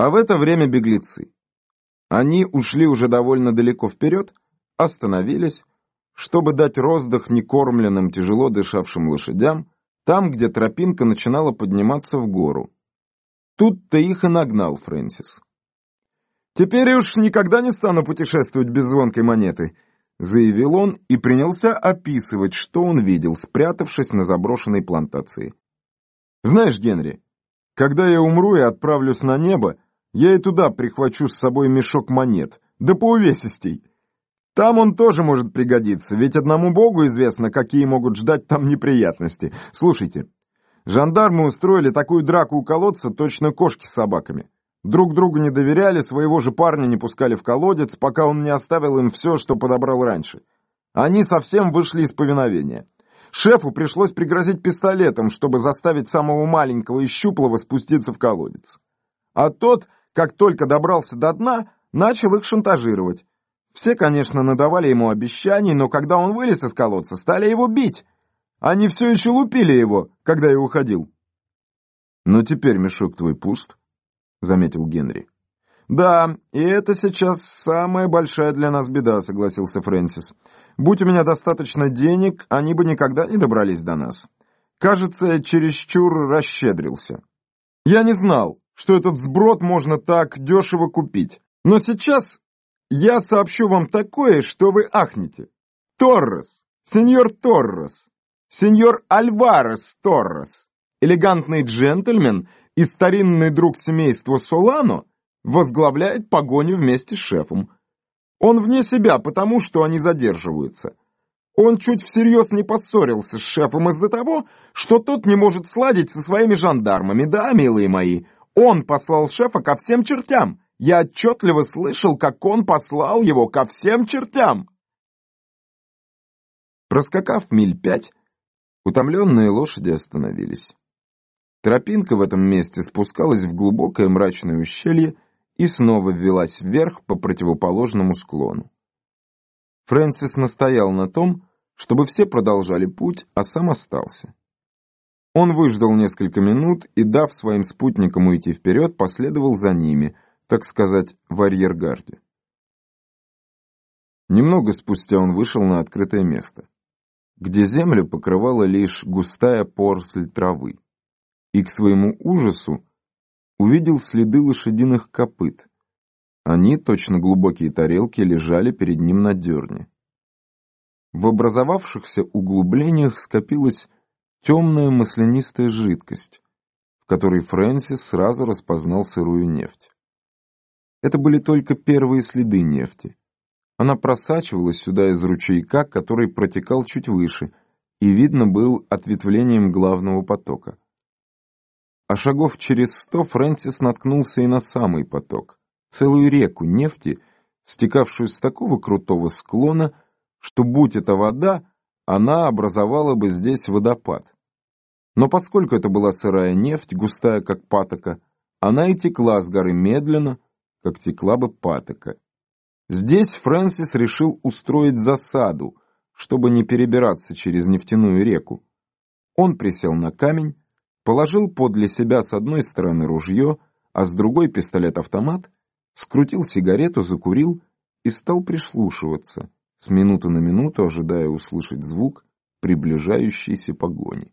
А в это время беглецы. Они ушли уже довольно далеко вперед, остановились, чтобы дать роздых некормленным, тяжело дышавшим лошадям, там, где тропинка начинала подниматься в гору. Тут-то их и нагнал Фрэнсис. «Теперь уж никогда не стану путешествовать без звонкой монеты», заявил он и принялся описывать, что он видел, спрятавшись на заброшенной плантации. «Знаешь, Генри, когда я умру и отправлюсь на небо, я и туда прихвачу с собой мешок монет, да по увесистей. Там он тоже может пригодиться, ведь одному богу известно, какие могут ждать там неприятности. Слушайте, жандармы устроили такую драку у колодца, точно кошки с собаками. Друг другу не доверяли, своего же парня не пускали в колодец, пока он не оставил им все, что подобрал раньше. Они совсем вышли из повиновения. Шефу пришлось пригрозить пистолетом, чтобы заставить самого маленького и щуплого спуститься в колодец. А тот, как только добрался до дна, начал их шантажировать. Все, конечно, надавали ему обещаний, но когда он вылез из колодца, стали его бить. Они все еще лупили его, когда я уходил. «Но теперь мешок твой пуст», — заметил Генри. «Да, и это сейчас самая большая для нас беда», — согласился Фрэнсис. «Будь у меня достаточно денег, они бы никогда не добрались до нас. Кажется, я чересчур расщедрился. Я не знал, что этот сброд можно так дешево купить. Но сейчас я сообщу вам такое, что вы ахнете. Торрес, сеньор Торрес, сеньор Альварес Торрес, элегантный джентльмен и старинный друг семейства Солано возглавляет погоню вместе с шефом. Он вне себя, потому что они задерживаются. Он чуть всерьез не поссорился с шефом из-за того, что тот не может сладить со своими жандармами. Да, милые мои, он послал шефа ко всем чертям. Я отчетливо слышал, как он послал его ко всем чертям. Проскакав миль пять, утомленные лошади остановились. Тропинка в этом месте спускалась в глубокое мрачное ущелье и снова ввелась вверх по противоположному склону. Фрэнсис настоял на том, чтобы все продолжали путь, а сам остался. Он выждал несколько минут и, дав своим спутникам уйти вперед, последовал за ними, так сказать, в арьергарде. Немного спустя он вышел на открытое место, где землю покрывала лишь густая поросль травы и, к своему ужасу, увидел следы лошадиных копыт. Они, точно глубокие тарелки, лежали перед ним на дерне. В образовавшихся углублениях скопилась темная маслянистая жидкость, в которой Фрэнсис сразу распознал сырую нефть. Это были только первые следы нефти. Она просачивалась сюда из ручейка, который протекал чуть выше, и, видно, был ответвлением главного потока. А шагов через сто Фрэнсис наткнулся и на самый поток, целую реку нефти, стекавшую с такого крутого склона, что, будь это вода, она образовала бы здесь водопад. Но поскольку это была сырая нефть, густая как патока, она и текла с горы медленно, как текла бы патока. Здесь Фрэнсис решил устроить засаду, чтобы не перебираться через нефтяную реку. Он присел на камень, положил подле себя с одной стороны ружье, а с другой пистолет-автомат, скрутил сигарету, закурил и стал прислушиваться, с минуты на минуту ожидая услышать звук приближающейся погони.